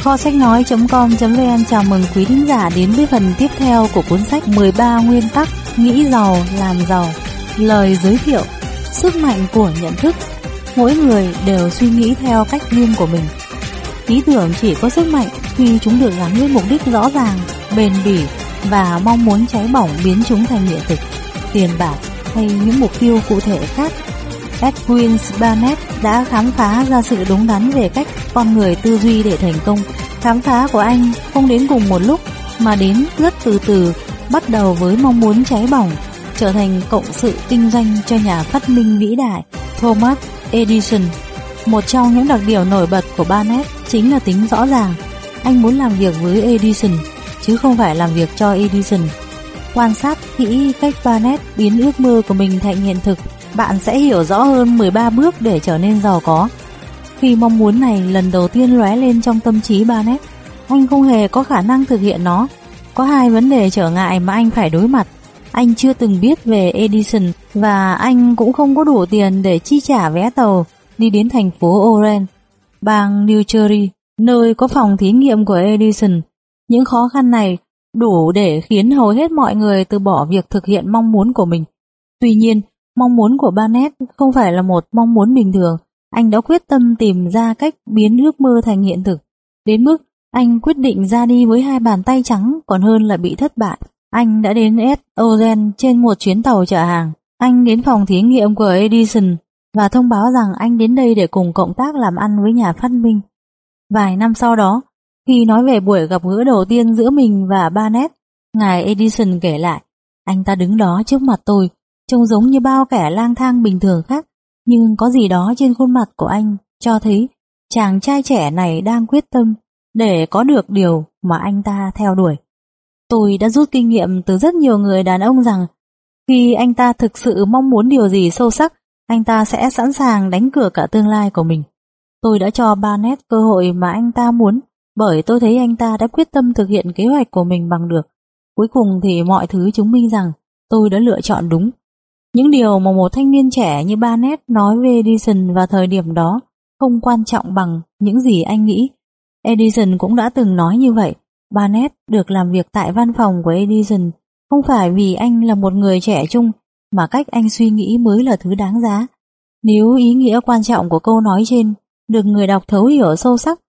Kho sách nói.com.vn chào mừng quý thính giả đến với phần tiếp theo của cuốn sách 13 nguyên tắc nghĩ giàu làm giàu. Lời giới thiệu, sức mạnh của nhận thức. Mỗi người đều suy nghĩ theo cách riêng của mình. Ý tưởng chỉ có sức mạnh khi chúng được gắn với mục đích rõ ràng, bền bỉ và mong muốn cháy bỏng biến chúng thành hiện thực, tiền bạc hay những mục tiêu cụ thể khác. Edwin Barnett đã khám phá ra sự đúng đắn về cách con người tư duy để thành công. Khám phá của anh không đến cùng một lúc mà đến rất từ từ, bắt đầu với mong muốn cháy bỏng, trở thành cộng sự kinh doanh cho nhà phát minh vĩ đại Thomas Edison. Một trong những đặc điểm nổi bật của Barnett chính là tính rõ ràng. Anh muốn làm việc với Edison, chứ không phải làm việc cho Edison. Quan sát kỹ cách Barnett biến ước mơ của mình thành hiện thực, bạn sẽ hiểu rõ hơn 13 bước để trở nên giàu có. Khi mong muốn này lần đầu tiên lóe lên trong tâm trí Barnett, anh không hề có khả năng thực hiện nó. Có hai vấn đề trở ngại mà anh phải đối mặt. Anh chưa từng biết về Edison và anh cũng không có đủ tiền để chi trả vé tàu đi đến thành phố Oren, bang New Jersey, nơi có phòng thí nghiệm của Edison. Những khó khăn này đủ để khiến hầu hết mọi người từ bỏ việc thực hiện mong muốn của mình. Tuy nhiên, mong muốn của Barnett không phải là một mong muốn bình thường. Anh đã quyết tâm tìm ra cách biến ước mơ thành hiện thực. Đến mức anh quyết định ra đi với hai bàn tay trắng còn hơn là bị thất bại. Anh đã đến S. Ozen trên một chuyến tàu chở hàng. Anh đến phòng thí nghiệm của Edison và thông báo rằng anh đến đây để cùng cộng tác làm ăn với nhà phát minh. Vài năm sau đó, khi nói về buổi gặp gỡ đầu tiên giữa mình và Barnett, ngài Edison kể lại, anh ta đứng đó trước mặt tôi, trông giống như bao kẻ lang thang bình thường khác, nhưng có gì đó trên khuôn mặt của anh cho thấy chàng trai trẻ này đang quyết tâm để có được điều mà anh ta theo đuổi. Tôi đã rút kinh nghiệm từ rất nhiều người đàn ông rằng khi anh ta thực sự mong muốn điều gì sâu sắc, anh ta sẽ sẵn sàng đánh cửa cả tương lai của mình. Tôi đã cho Barnett cơ hội mà anh ta muốn bởi tôi thấy anh ta đã quyết tâm thực hiện kế hoạch của mình bằng được. Cuối cùng thì mọi thứ chứng minh rằng tôi đã lựa chọn đúng. Những điều mà một thanh niên trẻ như Barnett nói về Edison vào thời điểm đó không quan trọng bằng những gì anh nghĩ. Edison cũng đã từng nói như vậy. Barnett được làm việc tại văn phòng của Edison không phải vì anh là một người trẻ trung, mà cách anh suy nghĩ mới là thứ đáng giá. Nếu ý nghĩa quan trọng của câu nói trên được người đọc thấu hiểu sâu sắc,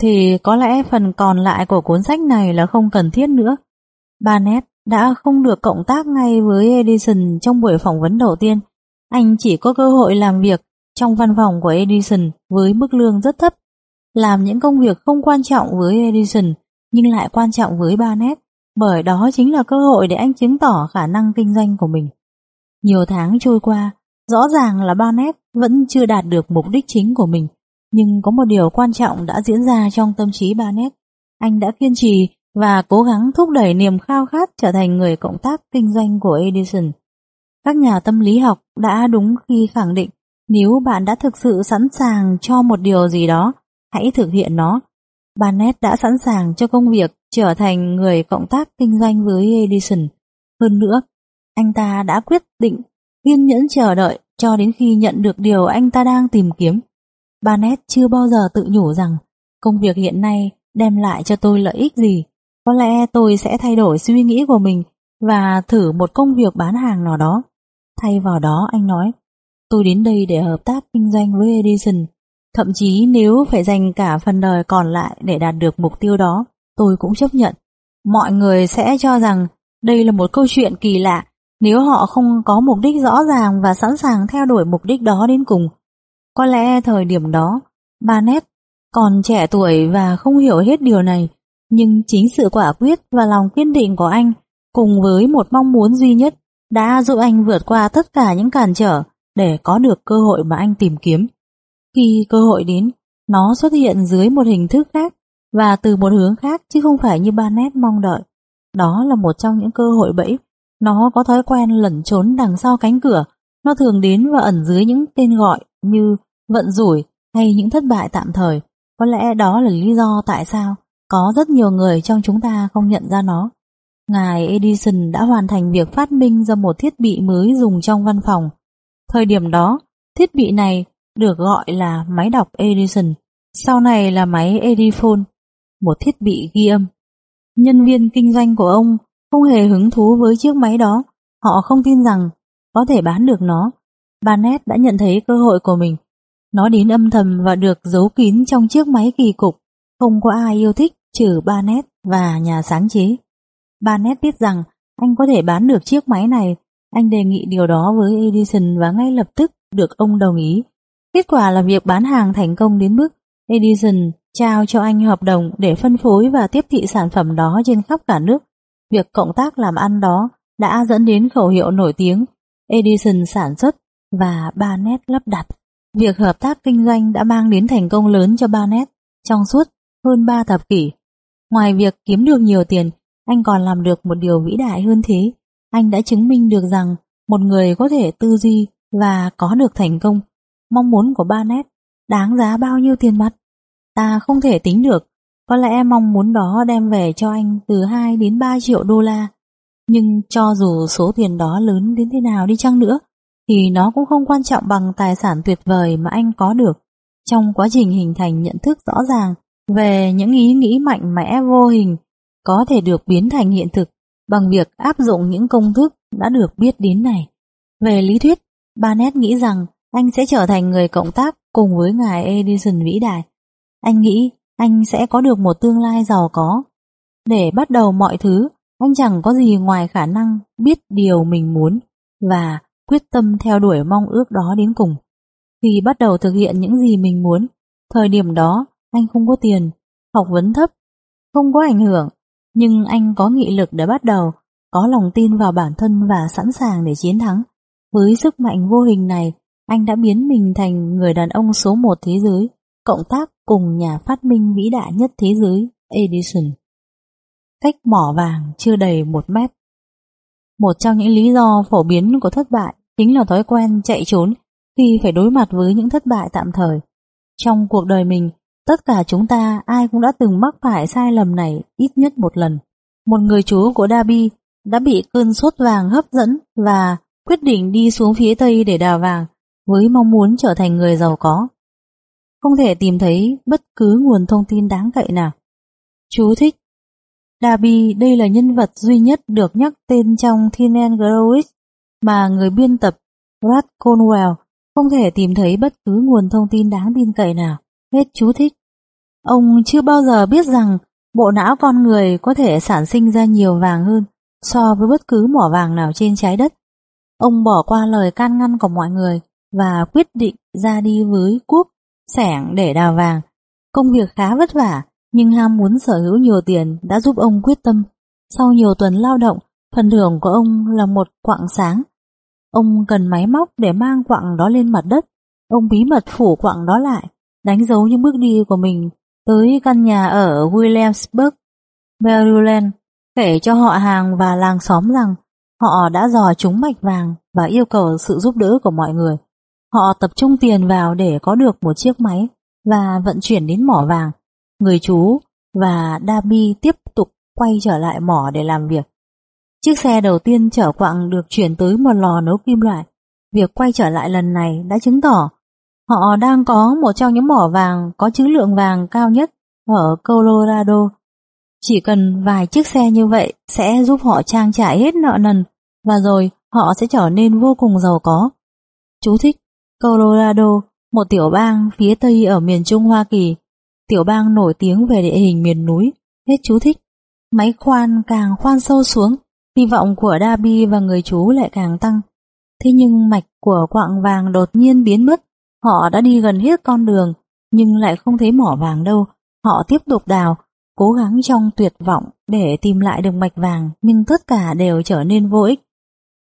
thì có lẽ phần còn lại của cuốn sách này là không cần thiết nữa. Barnett đã không được cộng tác ngay với Edison trong buổi phỏng vấn đầu tiên. Anh chỉ có cơ hội làm việc trong văn phòng của Edison với mức lương rất thấp, làm những công việc không quan trọng với Edison nhưng lại quan trọng với Barnett, bởi đó chính là cơ hội để anh chứng tỏ khả năng kinh doanh của mình. Nhiều tháng trôi qua, rõ ràng là Barnett vẫn chưa đạt được mục đích chính của mình, nhưng có một điều quan trọng đã diễn ra trong tâm trí Barnett. Anh đã kiên trì và cố gắng thúc đẩy niềm khao khát trở thành người cộng tác kinh doanh của Edison. Các nhà tâm lý học đã đúng khi khẳng định nếu bạn đã thực sự sẵn sàng cho một điều gì đó, hãy thực hiện nó. Barnett đã sẵn sàng cho công việc trở thành người cộng tác kinh doanh với Edison. Hơn nữa, anh ta đã quyết định kiên nhẫn chờ đợi cho đến khi nhận được điều anh ta đang tìm kiếm. Barnett chưa bao giờ tự nhủ rằng công việc hiện nay đem lại cho tôi lợi ích gì. Có lẽ tôi sẽ thay đổi suy nghĩ của mình và thử một công việc bán hàng nào đó. Thay vào đó anh nói, tôi đến đây để hợp tác kinh doanh với Edison. Thậm chí nếu phải dành cả phần đời còn lại để đạt được mục tiêu đó, tôi cũng chấp nhận. Mọi người sẽ cho rằng đây là một câu chuyện kỳ lạ nếu họ không có mục đích rõ ràng và sẵn sàng theo đuổi mục đích đó đến cùng. Có lẽ thời điểm đó, Barnett còn trẻ tuổi và không hiểu hết điều này, nhưng chính sự quả quyết và lòng kiên định của anh cùng với một mong muốn duy nhất đã giúp anh vượt qua tất cả những cản trở để có được cơ hội mà anh tìm kiếm. Khi cơ hội đến, nó xuất hiện dưới một hình thức khác và từ một hướng khác chứ không phải như Barnett mong đợi. Đó là một trong những cơ hội bẫy. Nó có thói quen lẩn trốn đằng sau cánh cửa. Nó thường đến và ẩn dưới những tên gọi như vận rủi hay những thất bại tạm thời. Có lẽ đó là lý do tại sao có rất nhiều người trong chúng ta không nhận ra nó. Ngài Edison đã hoàn thành việc phát minh ra một thiết bị mới dùng trong văn phòng. Thời điểm đó, thiết bị này được gọi là máy đọc Edison, sau này là máy Ediphone. một thiết bị ghi âm. Nhân viên kinh doanh của ông không hề hứng thú với chiếc máy đó, họ không tin rằng có thể bán được nó. Barnett đã nhận thấy cơ hội của mình. Nó đến âm thầm và được giấu kín trong chiếc máy kỳ cục. Không có ai yêu thích trừ Barnett và nhà sáng chế. Barnett biết rằng anh có thể bán được chiếc máy này. Anh đề nghị điều đó với Edison và ngay lập tức được ông đồng ý. Kết quả là việc bán hàng thành công đến mức Edison trao cho anh hợp đồng để phân phối và tiếp thị sản phẩm đó trên khắp cả nước. Việc cộng tác làm ăn đó đã dẫn đến khẩu hiệu nổi tiếng Edison sản xuất và Barnett lắp đặt. Việc hợp tác kinh doanh đã mang đến thành công lớn cho Barnett trong suốt hơn 3 thập kỷ. Ngoài việc kiếm được nhiều tiền, anh còn làm được một điều vĩ đại hơn thế. Anh đã chứng minh được rằng một người có thể tư duy và có được thành công. Mong muốn của Barnett đáng giá bao nhiêu tiền mặt? Ta không thể tính được. Có lẽ mong muốn đó đem về cho anh từ 2 đến 3 triệu đô la. Nhưng cho dù số tiền đó lớn đến thế nào đi chăng nữa, thì nó cũng không quan trọng bằng tài sản tuyệt vời mà anh có được trong quá trình hình thành nhận thức rõ ràng về những ý nghĩ mạnh mẽ vô hình có thể được biến thành hiện thực bằng việc áp dụng những công thức đã được biết đến này. Về lý thuyết, Barnett nghĩ rằng anh sẽ trở thành người cộng tác cùng với ngài Edison vĩ đại. Anh nghĩ anh sẽ có được một tương lai giàu có. Để bắt đầu mọi thứ, anh chẳng có gì ngoài khả năng biết điều mình muốn và quyết tâm theo đuổi mong ước đó đến cùng. Khi bắt đầu thực hiện những gì mình muốn, thời điểm đó anh không có tiền, học vấn thấp, không có ảnh hưởng, nhưng anh có nghị lực để bắt đầu, có lòng tin vào bản thân và sẵn sàng để chiến thắng. Với sức mạnh vô hình này, anh đã biến mình thành người đàn ông số một thế giới, cộng tác cùng nhà phát minh vĩ đại nhất thế giới, Edison. Cách mỏ vàng chưa đầy một mét. Một trong những lý do phổ biến của thất bại chính là thói quen chạy trốn khi phải đối mặt với những thất bại tạm thời. Trong cuộc đời mình, tất cả chúng ta, ai cũng đã từng mắc phải sai lầm này ít nhất một lần. Một người chú của Dabi đã bị cơn sốt vàng hấp dẫn và quyết định đi xuống phía Tây để đào vàng, với mong muốn trở thành người giàu có. Không thể tìm thấy bất cứ nguồn thông tin đáng cậy nào. Chú thích Dabi, đây là nhân vật duy nhất được nhắc tên trong Thin and mà người biên tập Brad Conwell không thể tìm thấy bất cứ nguồn thông tin đáng tin cậy nào. Hết chú thích. Ông chưa bao giờ biết rằng bộ não con người có thể sản sinh ra nhiều vàng hơn so với bất cứ mỏ vàng nào trên trái đất. Ông bỏ qua lời can ngăn của mọi người và quyết định ra đi với cuốc, sẻng để đào vàng. Công việc khá vất vả, nhưng ham muốn sở hữu nhiều tiền đã giúp ông quyết tâm. Sau nhiều tuần lao động, phần thưởng của ông là một quặng sáng. Ông cần máy móc để mang quặng đó lên mặt đất. Ông bí mật phủ quặng đó lại, đánh dấu những bước đi của mình tới căn nhà ở Williamsburg, Maryland, kể cho họ hàng và làng xóm rằng họ đã dò trúng mạch vàng và yêu cầu sự giúp đỡ của mọi người. Họ tập trung tiền vào để có được một chiếc máy và vận chuyển đến mỏ vàng. Người chú và Dabi tiếp tục quay trở lại mỏ để làm việc. Chiếc xe đầu tiên chở quặng được chuyển tới một lò nấu kim loại. Việc quay trở lại lần này đã chứng tỏ họ đang có một trong những mỏ vàng có trữ lượng vàng cao nhất ở Colorado. Chỉ cần vài chiếc xe như vậy sẽ giúp họ trang trải hết nợ nần và rồi họ sẽ trở nên vô cùng giàu có. Chú thích Colorado, một tiểu bang phía tây ở miền Trung Hoa Kỳ, tiểu bang nổi tiếng về địa hình miền núi, hết chú thích. Máy khoan càng khoan sâu xuống, hy vọng của Dabi và người chú lại càng tăng. Thế nhưng mạch của quạng vàng đột nhiên biến mất, họ đã đi gần hết con đường, nhưng lại không thấy mỏ vàng đâu. Họ tiếp tục đào, cố gắng trong tuyệt vọng để tìm lại được mạch vàng, nhưng tất cả đều trở nên vô ích.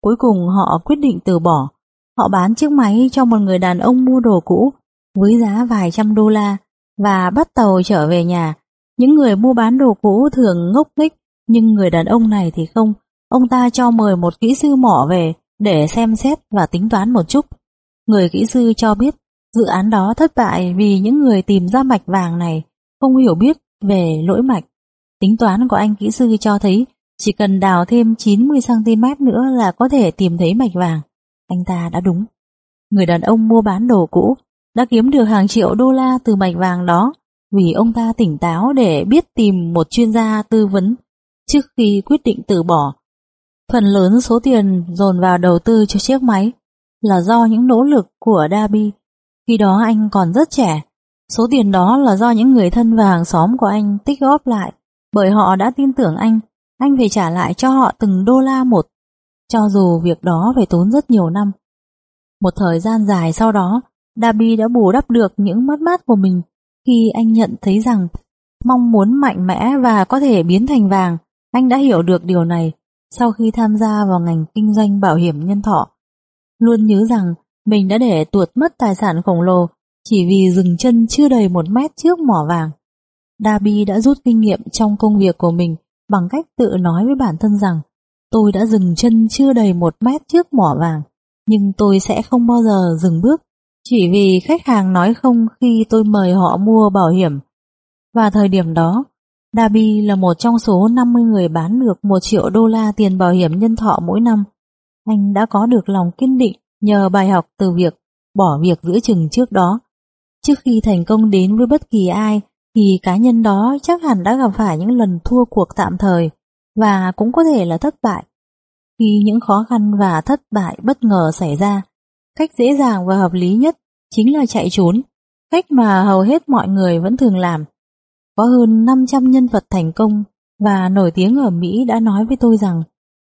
Cuối cùng họ quyết định từ bỏ, Họ bán chiếc máy cho một người đàn ông mua đồ cũ với giá vài trăm đô la và bắt tàu trở về nhà. Những người mua bán đồ cũ thường ngốc nghếch nhưng người đàn ông này thì không. Ông ta cho mời một kỹ sư mỏ về để xem xét và tính toán một chút. Người kỹ sư cho biết dự án đó thất bại vì những người tìm ra mạch vàng này không hiểu biết về lỗi mạch. Tính toán của anh kỹ sư cho thấy chỉ cần đào thêm 90cm nữa là có thể tìm thấy mạch vàng. Anh ta đã đúng. Người đàn ông mua bán đồ cũ đã kiếm được hàng triệu đô la từ mạch vàng đó vì ông ta tỉnh táo để biết tìm một chuyên gia tư vấn trước khi quyết định từ bỏ. Phần lớn số tiền dồn vào đầu tư cho chiếc máy là do những nỗ lực của Dabi. Khi đó anh còn rất trẻ, số tiền đó là do những người thân và hàng xóm của anh tích góp lại bởi họ đã tin tưởng anh, anh phải trả lại cho họ từng đô la một, cho dù việc đó phải tốn rất nhiều năm. Một thời gian dài sau đó, Dabi đã bù đắp được những mất mát của mình khi anh nhận thấy rằng mong muốn mạnh mẽ và có thể biến thành vàng, anh đã hiểu được điều này sau khi tham gia vào ngành kinh doanh bảo hiểm nhân thọ. Luôn nhớ rằng mình đã để tuột mất tài sản khổng lồ chỉ vì dừng chân chưa đầy một mét trước mỏ vàng. Dabi đã rút kinh nghiệm trong công việc của mình bằng cách tự nói với bản thân rằng tôi đã dừng chân chưa đầy một mét trước mỏ vàng, nhưng tôi sẽ không bao giờ dừng bước chỉ vì khách hàng nói không khi tôi mời họ mua bảo hiểm. Và thời điểm đó, Dabi là một trong số 50 người bán được 1 triệu đô la tiền bảo hiểm nhân thọ mỗi năm. Anh đã có được lòng kiên định nhờ bài học từ việc bỏ việc giữa chừng trước đó. Trước khi thành công đến với bất kỳ ai, thì cá nhân đó chắc hẳn đã gặp phải những lần thua cuộc tạm thời và cũng có thể là thất bại. Khi những khó khăn và thất bại bất ngờ xảy ra, cách dễ dàng và hợp lý nhất chính là chạy trốn, cách mà hầu hết mọi người vẫn thường làm. Có hơn 500 nhân vật thành công và nổi tiếng ở Mỹ đã nói với tôi rằng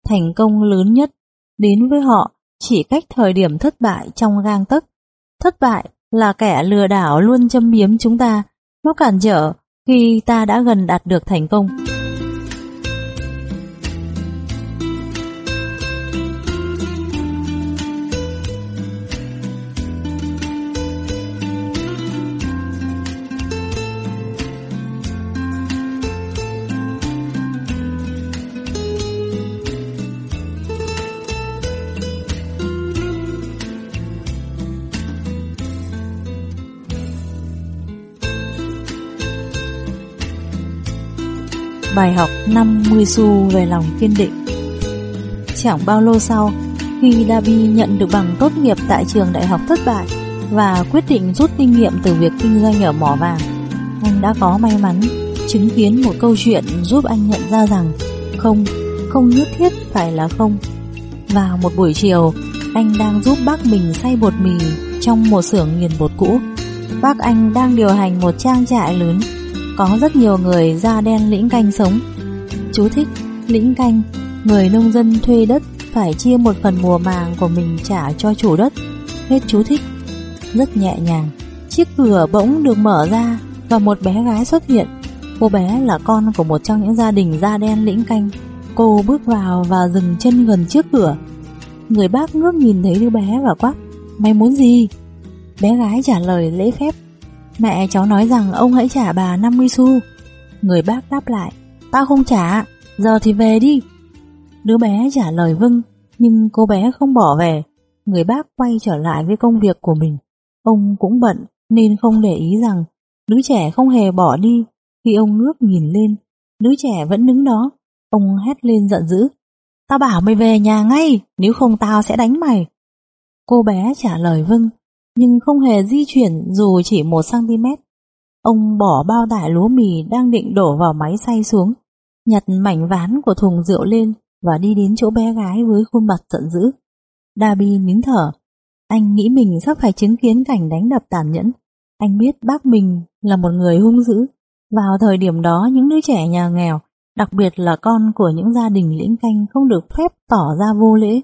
thành công lớn nhất đến với họ chỉ cách thời điểm thất bại trong gang tấc. Thất bại là kẻ lừa đảo luôn châm biếm chúng ta, nó cản trở khi ta đã gần đạt được thành công. Bài học 50 xu về lòng kiên định Chẳng bao lâu sau, khi Dabi nhận được bằng tốt nghiệp tại trường đại học thất bại và quyết định rút kinh nghiệm từ việc kinh doanh ở mỏ vàng, anh đã có may mắn chứng kiến một câu chuyện giúp anh nhận ra rằng không, không nhất thiết phải là không. Vào một buổi chiều, anh đang giúp bác mình xay bột mì trong một xưởng nghiền bột cũ. Bác anh đang điều hành một trang trại lớn có rất nhiều người da đen lĩnh canh sống. Chú thích, lĩnh canh, người nông dân thuê đất phải chia một phần mùa màng của mình trả cho chủ đất. Hết chú thích. Rất nhẹ nhàng, chiếc cửa bỗng được mở ra và một bé gái xuất hiện. Cô bé là con của một trong những gia đình da đen lĩnh canh. Cô bước vào và dừng chân gần trước cửa. Người bác ngước nhìn thấy đứa bé và quát, mày muốn gì? Bé gái trả lời lễ phép Mẹ cháu nói rằng ông hãy trả bà 50 xu. Người bác đáp lại, tao không trả, giờ thì về đi. Đứa bé trả lời vâng, nhưng cô bé không bỏ về. Người bác quay trở lại với công việc của mình. Ông cũng bận nên không để ý rằng đứa trẻ không hề bỏ đi. Khi ông ngước nhìn lên, đứa trẻ vẫn đứng đó. Ông hét lên giận dữ. Tao bảo mày về nhà ngay, nếu không tao sẽ đánh mày. Cô bé trả lời vâng, nhưng không hề di chuyển dù chỉ một cm. Ông bỏ bao tải lúa mì đang định đổ vào máy xay xuống, nhặt mảnh ván của thùng rượu lên và đi đến chỗ bé gái với khuôn mặt giận dữ. Dabi nín thở. Anh nghĩ mình sắp phải chứng kiến cảnh đánh đập tàn nhẫn. Anh biết bác mình là một người hung dữ. Vào thời điểm đó những đứa trẻ nhà nghèo, đặc biệt là con của những gia đình lĩnh canh không được phép tỏ ra vô lễ.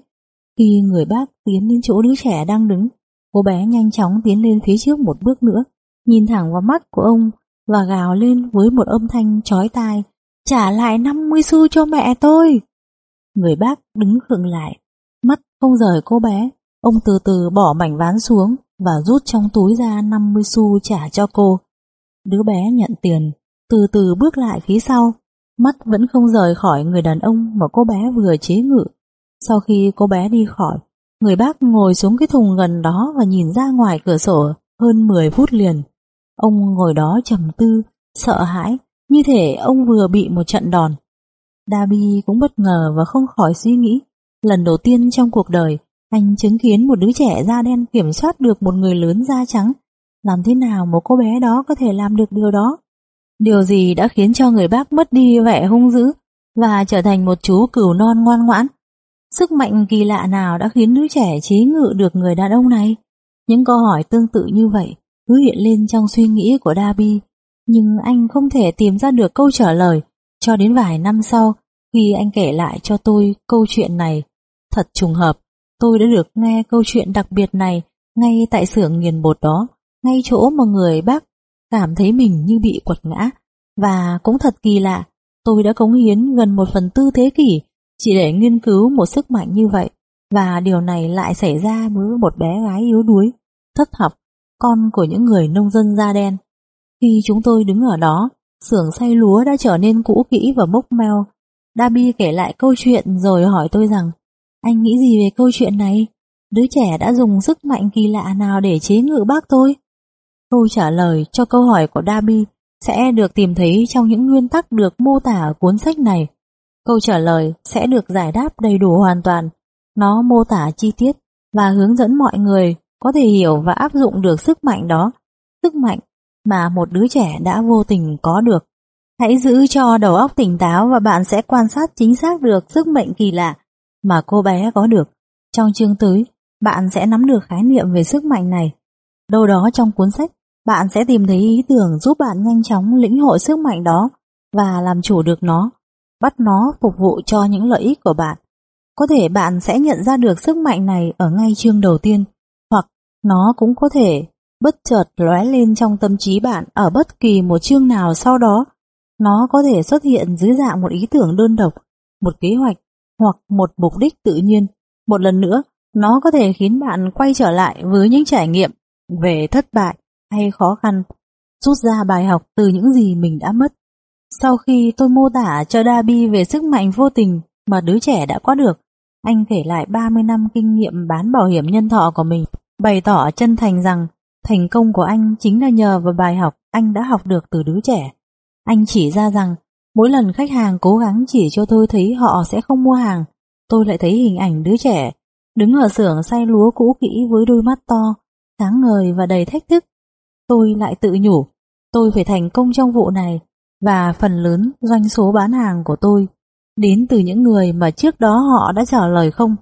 Khi người bác tiến đến chỗ đứa trẻ đang đứng, Cô bé nhanh chóng tiến lên phía trước một bước nữa, nhìn thẳng vào mắt của ông và gào lên với một âm thanh chói tai. Trả lại 50 xu cho mẹ tôi. Người bác đứng khựng lại, mắt không rời cô bé. Ông từ từ bỏ mảnh ván xuống và rút trong túi ra 50 xu trả cho cô. Đứa bé nhận tiền, từ từ bước lại phía sau, mắt vẫn không rời khỏi người đàn ông mà cô bé vừa chế ngự. Sau khi cô bé đi khỏi, Người bác ngồi xuống cái thùng gần đó và nhìn ra ngoài cửa sổ hơn 10 phút liền. Ông ngồi đó trầm tư, sợ hãi, như thể ông vừa bị một trận đòn. Dabi cũng bất ngờ và không khỏi suy nghĩ. Lần đầu tiên trong cuộc đời, anh chứng kiến một đứa trẻ da đen kiểm soát được một người lớn da trắng. Làm thế nào một cô bé đó có thể làm được điều đó? Điều gì đã khiến cho người bác mất đi vẻ hung dữ và trở thành một chú cừu non ngoan ngoãn? Sức mạnh kỳ lạ nào đã khiến đứa trẻ chế ngự được người đàn ông này? Những câu hỏi tương tự như vậy cứ hiện lên trong suy nghĩ của Darby, nhưng anh không thể tìm ra được câu trả lời cho đến vài năm sau khi anh kể lại cho tôi câu chuyện này. Thật trùng hợp, tôi đã được nghe câu chuyện đặc biệt này ngay tại xưởng nghiền bột đó, ngay chỗ mà người bác cảm thấy mình như bị quật ngã. Và cũng thật kỳ lạ, tôi đã cống hiến gần một phần tư thế kỷ chỉ để nghiên cứu một sức mạnh như vậy. Và điều này lại xảy ra với một bé gái yếu đuối, thất học, con của những người nông dân da đen. Khi chúng tôi đứng ở đó, xưởng xay lúa đã trở nên cũ kỹ và mốc meo. Dabi kể lại câu chuyện rồi hỏi tôi rằng, anh nghĩ gì về câu chuyện này? Đứa trẻ đã dùng sức mạnh kỳ lạ nào để chế ngự bác tôi? Câu trả lời cho câu hỏi của Dabi sẽ được tìm thấy trong những nguyên tắc được mô tả ở cuốn sách này. Câu trả lời sẽ được giải đáp đầy đủ hoàn toàn. Nó mô tả chi tiết và hướng dẫn mọi người có thể hiểu và áp dụng được sức mạnh đó, sức mạnh mà một đứa trẻ đã vô tình có được. Hãy giữ cho đầu óc tỉnh táo và bạn sẽ quan sát chính xác được sức mạnh kỳ lạ mà cô bé có được. Trong chương tới, bạn sẽ nắm được khái niệm về sức mạnh này. Đâu đó trong cuốn sách, bạn sẽ tìm thấy ý tưởng giúp bạn nhanh chóng lĩnh hội sức mạnh đó và làm chủ được nó, bắt nó phục vụ cho những lợi ích của bạn. Có thể bạn sẽ nhận ra được sức mạnh này ở ngay chương đầu tiên, hoặc nó cũng có thể bất chợt lóe lên trong tâm trí bạn ở bất kỳ một chương nào sau đó. Nó có thể xuất hiện dưới dạng một ý tưởng đơn độc, một kế hoạch hoặc một mục đích tự nhiên. Một lần nữa, nó có thể khiến bạn quay trở lại với những trải nghiệm về thất bại hay khó khăn, rút ra bài học từ những gì mình đã mất. Sau khi tôi mô tả cho Dabi về sức mạnh vô tình mà đứa trẻ đã có được, anh kể lại 30 năm kinh nghiệm bán bảo hiểm nhân thọ của mình, bày tỏ chân thành rằng thành công của anh chính là nhờ vào bài học anh đã học được từ đứa trẻ. Anh chỉ ra rằng mỗi lần khách hàng cố gắng chỉ cho tôi thấy họ sẽ không mua hàng, tôi lại thấy hình ảnh đứa trẻ đứng ở xưởng xay lúa cũ kỹ với đôi mắt to, sáng ngời và đầy thách thức. Tôi lại tự nhủ, tôi phải thành công trong vụ này và phần lớn doanh số bán hàng của tôi đến từ những người mà trước đó họ đã trả lời không.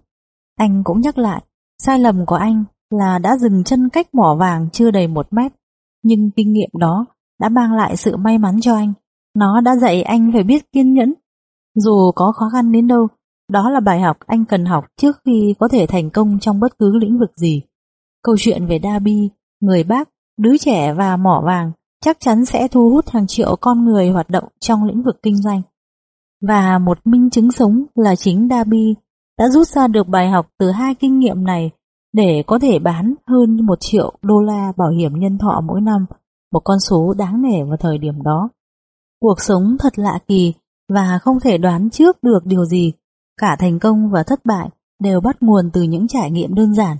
Anh cũng nhắc lại, sai lầm của anh là đã dừng chân cách mỏ vàng chưa đầy một mét, nhưng kinh nghiệm đó đã mang lại sự may mắn cho anh. Nó đã dạy anh phải biết kiên nhẫn. Dù có khó khăn đến đâu, đó là bài học anh cần học trước khi có thể thành công trong bất cứ lĩnh vực gì. Câu chuyện về Dabi, người bác, đứa trẻ và mỏ vàng chắc chắn sẽ thu hút hàng triệu con người hoạt động trong lĩnh vực kinh doanh. Và một minh chứng sống là chính Dabi đã rút ra được bài học từ hai kinh nghiệm này để có thể bán hơn một triệu đô la bảo hiểm nhân thọ mỗi năm, một con số đáng nể vào thời điểm đó. Cuộc sống thật lạ kỳ và không thể đoán trước được điều gì, cả thành công và thất bại đều bắt nguồn từ những trải nghiệm đơn giản.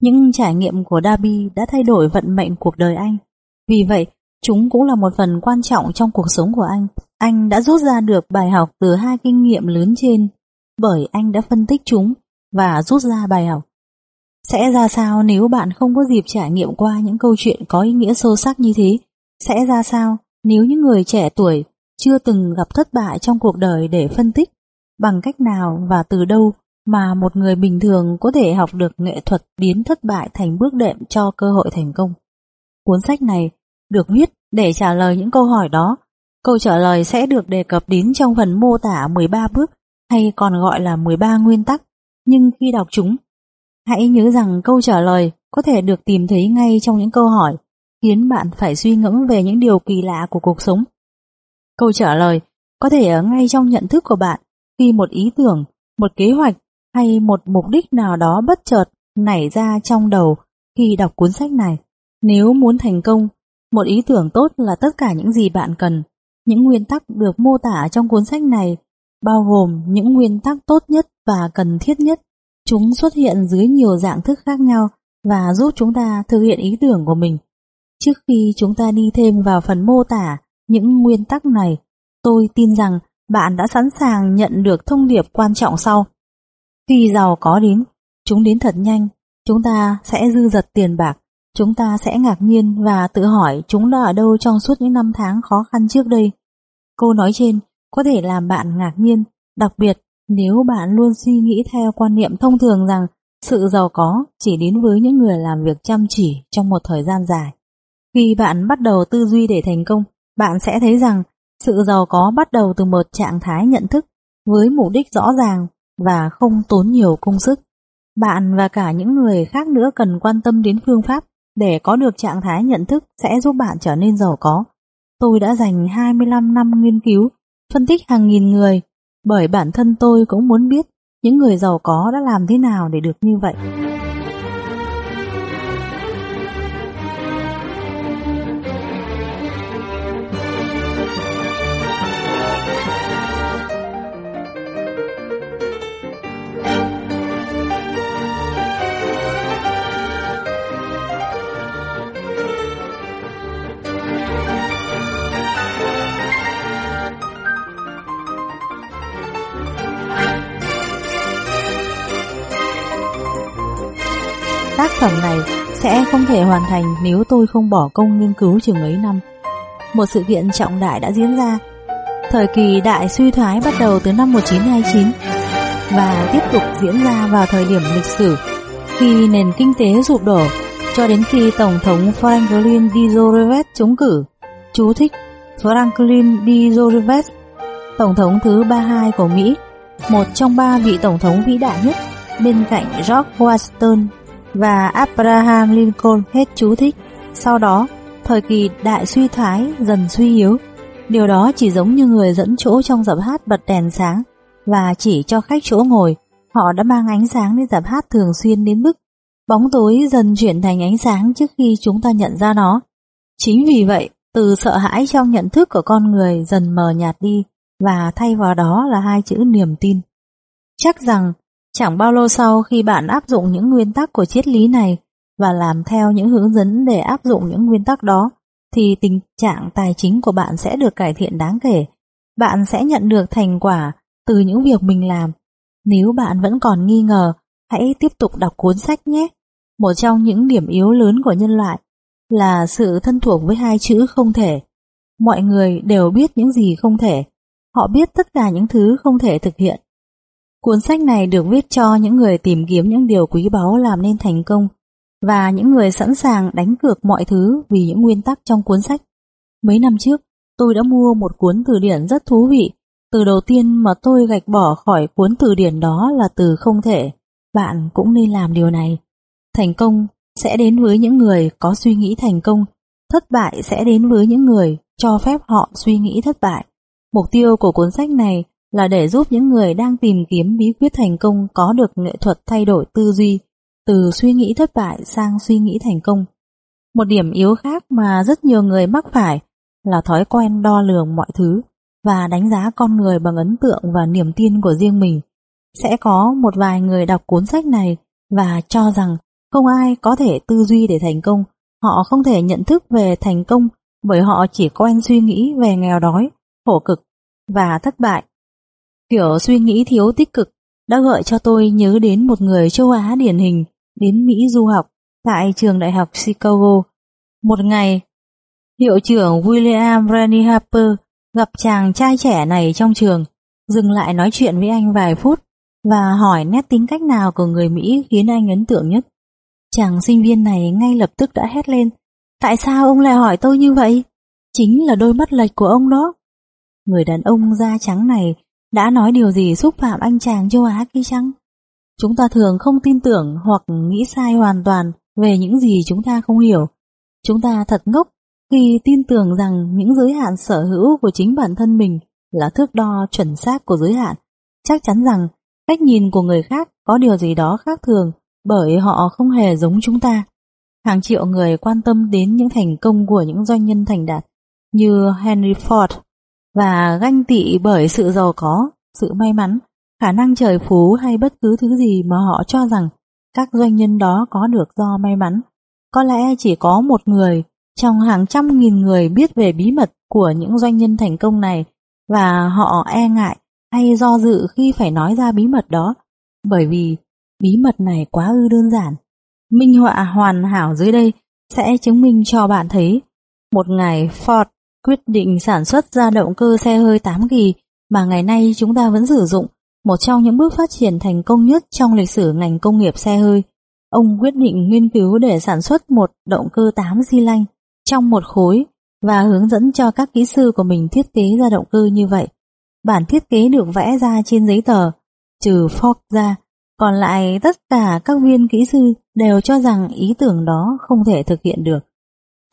Những trải nghiệm của Darby đã thay đổi vận mệnh cuộc đời anh. Vì vậy, chúng cũng là một phần quan trọng trong cuộc sống của anh. Anh đã rút ra được bài học từ hai kinh nghiệm lớn trên, bởi anh đã phân tích chúng và rút ra bài học. Sẽ ra sao nếu bạn không có dịp trải nghiệm qua những câu chuyện có ý nghĩa sâu sắc như thế? Sẽ ra sao nếu những người trẻ tuổi chưa từng gặp thất bại trong cuộc đời để phân tích bằng cách nào và từ đâu mà một người bình thường có thể học được nghệ thuật biến thất bại thành bước đệm cho cơ hội thành công. Cuốn sách này được viết để trả lời những câu hỏi đó. Câu trả lời sẽ được đề cập đến trong phần mô tả 13 bước hay còn gọi là 13 nguyên tắc. Nhưng khi đọc chúng, hãy nhớ rằng câu trả lời có thể được tìm thấy ngay trong những câu hỏi khiến bạn phải suy ngẫm về những điều kỳ lạ của cuộc sống. Câu trả lời có thể ở ngay trong nhận thức của bạn khi một ý tưởng, một kế hoạch hay một mục đích nào đó bất chợt nảy ra trong đầu khi đọc cuốn sách này. Nếu muốn thành công, một ý tưởng tốt là tất cả những gì bạn cần. Những nguyên tắc được mô tả trong cuốn sách này bao gồm những nguyên tắc tốt nhất và cần thiết nhất. Chúng xuất hiện dưới nhiều dạng thức khác nhau và giúp chúng ta thực hiện ý tưởng của mình. Trước khi chúng ta đi thêm vào phần mô tả những nguyên tắc này, tôi tin rằng bạn đã sẵn sàng nhận được thông điệp quan trọng sau. Khi giàu có đến, chúng đến thật nhanh, chúng ta sẽ dư dật tiền bạc, chúng ta sẽ ngạc nhiên và tự hỏi chúng đã ở đâu trong suốt những năm tháng khó khăn trước đây. Câu nói trên có thể làm bạn ngạc nhiên, đặc biệt nếu bạn luôn suy nghĩ theo quan niệm thông thường rằng sự giàu có chỉ đến với những người làm việc chăm chỉ trong một thời gian dài. Khi bạn bắt đầu tư duy để thành công, bạn sẽ thấy rằng sự giàu có bắt đầu từ một trạng thái nhận thức với mục đích rõ ràng và không tốn nhiều công sức. Bạn và cả những người khác nữa cần quan tâm đến phương pháp để có được trạng thái nhận thức sẽ giúp bạn trở nên giàu có. Tôi đã dành 25 năm nghiên cứu, phân tích hàng nghìn người, bởi bản thân tôi cũng muốn biết những người giàu có đã làm thế nào để được như vậy. Tác phẩm này sẽ không thể hoàn thành nếu tôi không bỏ công nghiên cứu chừng ấy năm. Một sự kiện trọng đại đã diễn ra. Thời kỳ đại suy thoái bắt đầu từ năm 1929 và tiếp tục diễn ra vào thời điểm lịch sử khi nền kinh tế sụp đổ cho đến khi Tổng thống Franklin D. Roosevelt chống cử. Chú thích Franklin D. Roosevelt, Tổng thống thứ 32 của Mỹ, một trong ba vị Tổng thống vĩ đại nhất bên cạnh George Washington và Abraham Lincoln hết chú thích. Sau đó, thời kỳ đại suy thoái dần suy yếu. Điều đó chỉ giống như người dẫn chỗ trong dạp hát bật đèn sáng và chỉ cho khách chỗ ngồi. Họ đã mang ánh sáng đến dạp hát thường xuyên đến mức bóng tối dần chuyển thành ánh sáng trước khi chúng ta nhận ra nó. Chính vì vậy, từ sợ hãi trong nhận thức của con người dần mờ nhạt đi và thay vào đó là hai chữ niềm tin. Chắc rằng Chẳng bao lâu sau khi bạn áp dụng những nguyên tắc của triết lý này và làm theo những hướng dẫn để áp dụng những nguyên tắc đó, thì tình trạng tài chính của bạn sẽ được cải thiện đáng kể. Bạn sẽ nhận được thành quả từ những việc mình làm. Nếu bạn vẫn còn nghi ngờ, hãy tiếp tục đọc cuốn sách nhé. Một trong những điểm yếu lớn của nhân loại là sự thân thuộc với hai chữ không thể. Mọi người đều biết những gì không thể. Họ biết tất cả những thứ không thể thực hiện. Cuốn sách này được viết cho những người tìm kiếm những điều quý báu làm nên thành công và những người sẵn sàng đánh cược mọi thứ vì những nguyên tắc trong cuốn sách. Mấy năm trước, tôi đã mua một cuốn từ điển rất thú vị. Từ đầu tiên mà tôi gạch bỏ khỏi cuốn từ điển đó là từ không thể. Bạn cũng nên làm điều này. Thành công sẽ đến với những người có suy nghĩ thành công. Thất bại sẽ đến với những người cho phép họ suy nghĩ thất bại. Mục tiêu của cuốn sách này là để giúp những người đang tìm kiếm bí quyết thành công có được nghệ thuật thay đổi tư duy từ suy nghĩ thất bại sang suy nghĩ thành công. Một điểm yếu khác mà rất nhiều người mắc phải là thói quen đo lường mọi thứ và đánh giá con người bằng ấn tượng và niềm tin của riêng mình. Sẽ có một vài người đọc cuốn sách này và cho rằng không ai có thể tư duy để thành công. Họ không thể nhận thức về thành công bởi họ chỉ quen suy nghĩ về nghèo đói, khổ cực và thất bại Kiểu suy nghĩ thiếu tích cực đã gợi cho tôi nhớ đến một người châu Á điển hình đến Mỹ du học tại trường đại học Chicago. Một ngày, hiệu trưởng William Rennie Harper gặp chàng trai trẻ này trong trường, dừng lại nói chuyện với anh vài phút và hỏi nét tính cách nào của người Mỹ khiến anh ấn tượng nhất. Chàng sinh viên này ngay lập tức đã hét lên, tại sao ông lại hỏi tôi như vậy? Chính là đôi mắt lệch của ông đó. Người đàn ông da trắng này đã nói điều gì xúc phạm anh chàng châu Á kia chăng? Chúng ta thường không tin tưởng hoặc nghĩ sai hoàn toàn về những gì chúng ta không hiểu. Chúng ta thật ngốc khi tin tưởng rằng những giới hạn sở hữu của chính bản thân mình là thước đo chuẩn xác của giới hạn. Chắc chắn rằng cách nhìn của người khác có điều gì đó khác thường bởi họ không hề giống chúng ta. Hàng triệu người quan tâm đến những thành công của những doanh nhân thành đạt như Henry Ford và ganh tị bởi sự giàu có, sự may mắn, khả năng trời phú hay bất cứ thứ gì mà họ cho rằng các doanh nhân đó có được do may mắn. Có lẽ chỉ có một người trong hàng trăm nghìn người biết về bí mật của những doanh nhân thành công này và họ e ngại hay do dự khi phải nói ra bí mật đó bởi vì bí mật này quá ư đơn giản. Minh họa hoàn hảo dưới đây sẽ chứng minh cho bạn thấy. Một ngày Ford quyết định sản xuất ra động cơ xe hơi 8 kỳ mà ngày nay chúng ta vẫn sử dụng, một trong những bước phát triển thành công nhất trong lịch sử ngành công nghiệp xe hơi. Ông quyết định nghiên cứu để sản xuất một động cơ 8 xi lanh trong một khối và hướng dẫn cho các kỹ sư của mình thiết kế ra động cơ như vậy. Bản thiết kế được vẽ ra trên giấy tờ, trừ Ford ra, còn lại tất cả các viên kỹ sư đều cho rằng ý tưởng đó không thể thực hiện được.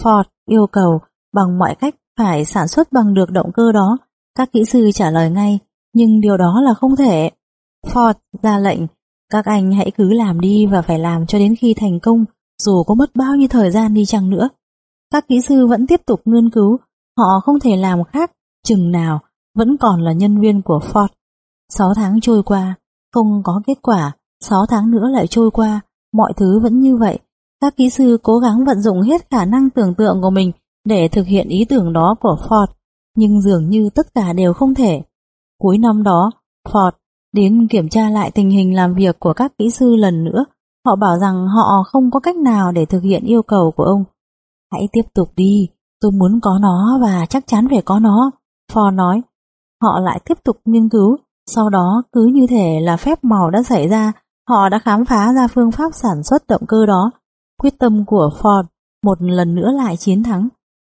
Ford yêu cầu bằng mọi cách phải sản xuất bằng được động cơ đó. Các kỹ sư trả lời ngay, nhưng điều đó là không thể. Ford ra lệnh, các anh hãy cứ làm đi và phải làm cho đến khi thành công, dù có mất bao nhiêu thời gian đi chăng nữa. Các kỹ sư vẫn tiếp tục nghiên cứu, họ không thể làm khác, chừng nào vẫn còn là nhân viên của Ford. 6 tháng trôi qua, không có kết quả, 6 tháng nữa lại trôi qua, mọi thứ vẫn như vậy. Các kỹ sư cố gắng vận dụng hết khả năng tưởng tượng của mình để thực hiện ý tưởng đó của Ford, nhưng dường như tất cả đều không thể. Cuối năm đó, Ford đến kiểm tra lại tình hình làm việc của các kỹ sư lần nữa. Họ bảo rằng họ không có cách nào để thực hiện yêu cầu của ông. Hãy tiếp tục đi, tôi muốn có nó và chắc chắn phải có nó, Ford nói. Họ lại tiếp tục nghiên cứu, sau đó cứ như thể là phép màu đã xảy ra, họ đã khám phá ra phương pháp sản xuất động cơ đó. Quyết tâm của Ford một lần nữa lại chiến thắng.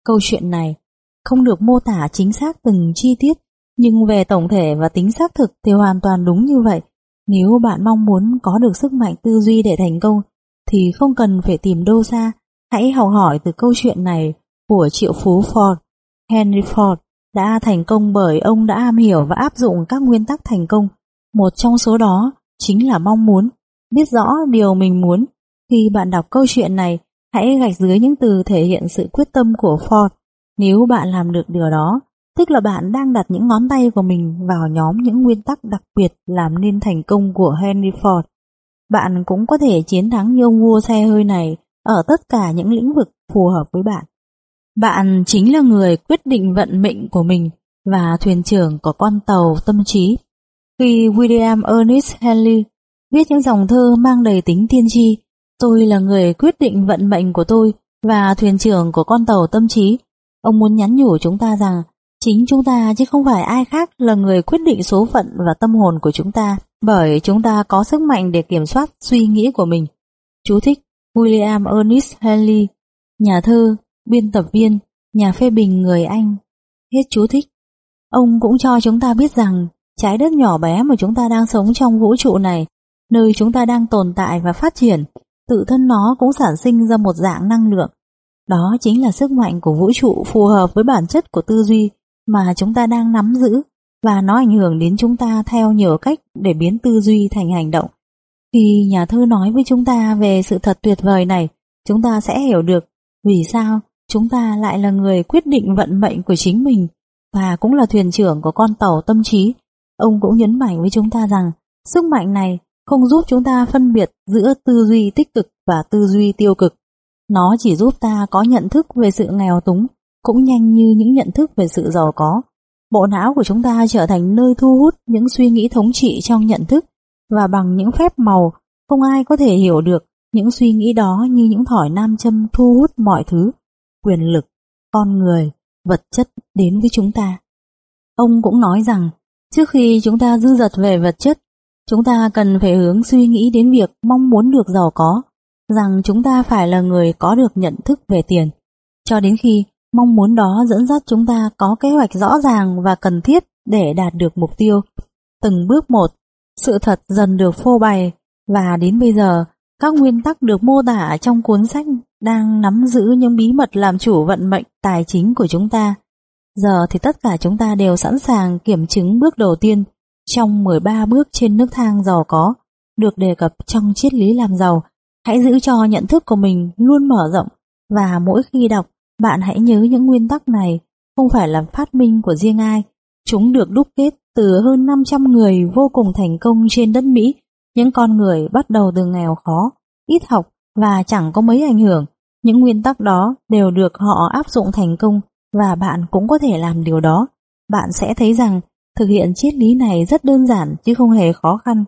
Câu chuyện này không được mô tả chính xác từng chi tiết, nhưng về tổng thể và tính xác thực thì hoàn toàn đúng như vậy. Nếu bạn mong muốn có được sức mạnh tư duy để thành công, thì không cần phải tìm đâu xa, hãy học hỏi từ câu chuyện này của triệu phú Ford. Henry Ford đã thành công bởi ông đã am hiểu và áp dụng các nguyên tắc thành công. Một trong số đó chính là mong muốn, biết rõ điều mình muốn. Khi bạn đọc câu chuyện này, hãy gạch dưới những từ thể hiện sự quyết tâm của Ford. Nếu bạn làm được điều đó, tức là bạn đang đặt những ngón tay của mình vào nhóm những nguyên tắc đặc biệt làm nên thành công của Henry Ford. Bạn cũng có thể chiến thắng như ông vua xe hơi này ở tất cả những lĩnh vực phù hợp với bạn. Bạn chính là người quyết định vận mệnh của mình và thuyền trưởng của con tàu tâm trí. Khi William Ernest Henley viết những dòng thơ mang đầy tính tiên tri, tôi là người quyết định vận mệnh của tôi và thuyền trưởng của con tàu tâm trí. Ông muốn nhắn nhủ chúng ta rằng chính chúng ta chứ không phải ai khác là người quyết định số phận và tâm hồn của chúng ta bởi chúng ta có sức mạnh để kiểm soát suy nghĩ của mình. Chú thích William Ernest Henley, nhà thơ, biên tập viên, nhà phê bình người Anh. Hết chú thích. Ông cũng cho chúng ta biết rằng trái đất nhỏ bé mà chúng ta đang sống trong vũ trụ này, nơi chúng ta đang tồn tại và phát triển, tự thân nó cũng sản sinh ra một dạng năng lượng. Đó chính là sức mạnh của vũ trụ phù hợp với bản chất của tư duy mà chúng ta đang nắm giữ và nó ảnh hưởng đến chúng ta theo nhiều cách để biến tư duy thành hành động. Khi nhà thơ nói với chúng ta về sự thật tuyệt vời này, chúng ta sẽ hiểu được vì sao chúng ta lại là người quyết định vận mệnh của chính mình và cũng là thuyền trưởng của con tàu tâm trí. Ông cũng nhấn mạnh với chúng ta rằng sức mạnh này không giúp chúng ta phân biệt giữa tư duy tích cực và tư duy tiêu cực. Nó chỉ giúp ta có nhận thức về sự nghèo túng, cũng nhanh như những nhận thức về sự giàu có. Bộ não của chúng ta trở thành nơi thu hút những suy nghĩ thống trị trong nhận thức và bằng những phép màu, không ai có thể hiểu được những suy nghĩ đó như những thỏi nam châm thu hút mọi thứ, quyền lực, con người, vật chất đến với chúng ta. Ông cũng nói rằng, trước khi chúng ta dư dật về vật chất, chúng ta cần phải hướng suy nghĩ đến việc mong muốn được giàu có, rằng chúng ta phải là người có được nhận thức về tiền, cho đến khi mong muốn đó dẫn dắt chúng ta có kế hoạch rõ ràng và cần thiết để đạt được mục tiêu. Từng bước một, sự thật dần được phô bày và đến bây giờ, các nguyên tắc được mô tả trong cuốn sách đang nắm giữ những bí mật làm chủ vận mệnh tài chính của chúng ta. Giờ thì tất cả chúng ta đều sẵn sàng kiểm chứng bước đầu tiên trong 13 bước trên nước thang giàu có được đề cập trong triết lý làm giàu. Hãy giữ cho nhận thức của mình luôn mở rộng và mỗi khi đọc, bạn hãy nhớ những nguyên tắc này không phải là phát minh của riêng ai. Chúng được đúc kết từ hơn 500 người vô cùng thành công trên đất Mỹ, những con người bắt đầu từ nghèo khó, ít học và chẳng có mấy ảnh hưởng. Những nguyên tắc đó đều được họ áp dụng thành công và bạn cũng có thể làm điều đó. Bạn sẽ thấy rằng thực hiện triết lý này rất đơn giản chứ không hề khó khăn.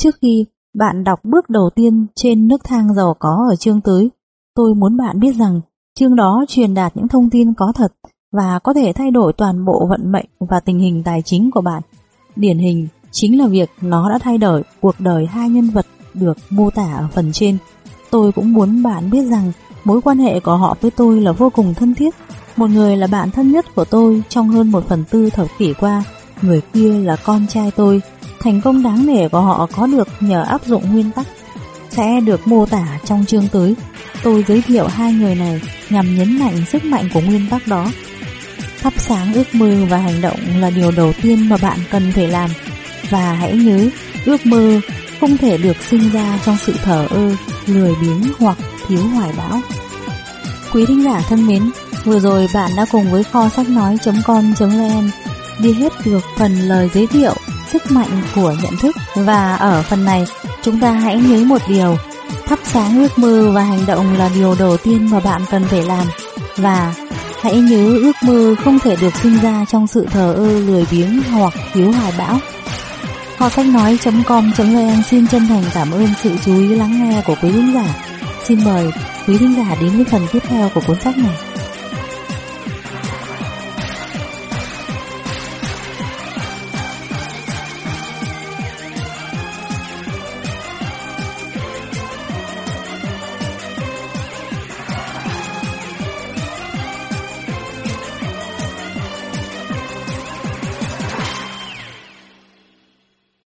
Trước khi bạn đọc bước đầu tiên trên nước thang giàu có ở chương tới, Tôi muốn bạn biết rằng chương đó truyền đạt những thông tin có thật và có thể thay đổi toàn bộ vận mệnh và tình hình tài chính của bạn. Điển hình chính là việc nó đã thay đổi cuộc đời hai nhân vật được mô tả ở phần trên. Tôi cũng muốn bạn biết rằng mối quan hệ của họ với tôi là vô cùng thân thiết. Một người là bạn thân nhất của tôi trong hơn một phần tư thập kỷ qua, người kia là con trai tôi. Thành công đáng nể của họ có được nhờ áp dụng nguyên tắc sẽ được mô tả trong chương tới. Tôi giới thiệu hai người này nhằm nhấn mạnh sức mạnh của nguyên tắc đó. Thắp sáng ước mơ và hành động là điều đầu tiên mà bạn cần phải làm. Và hãy nhớ, ước mơ không thể được sinh ra trong sự thở ơ, lười biếng hoặc thiếu hoài bão. Quý thính giả thân mến, vừa rồi bạn đã cùng với kho sách nói.com.vn đi hết được phần lời giới thiệu, sức mạnh của nhận thức và ở phần này, chúng ta hãy nhớ một điều thắp sáng ước mơ và hành động là điều đầu tiên mà bạn cần phải làm và hãy nhớ ước mơ không thể được sinh ra trong sự thờ ơ, lười biếng hoặc thiếu hoài bão Họ sách nói.com.vn xin chân thành cảm ơn sự chú ý lắng nghe của quý thính giả. Xin mời quý thính giả đến với phần tiếp theo của cuốn sách này.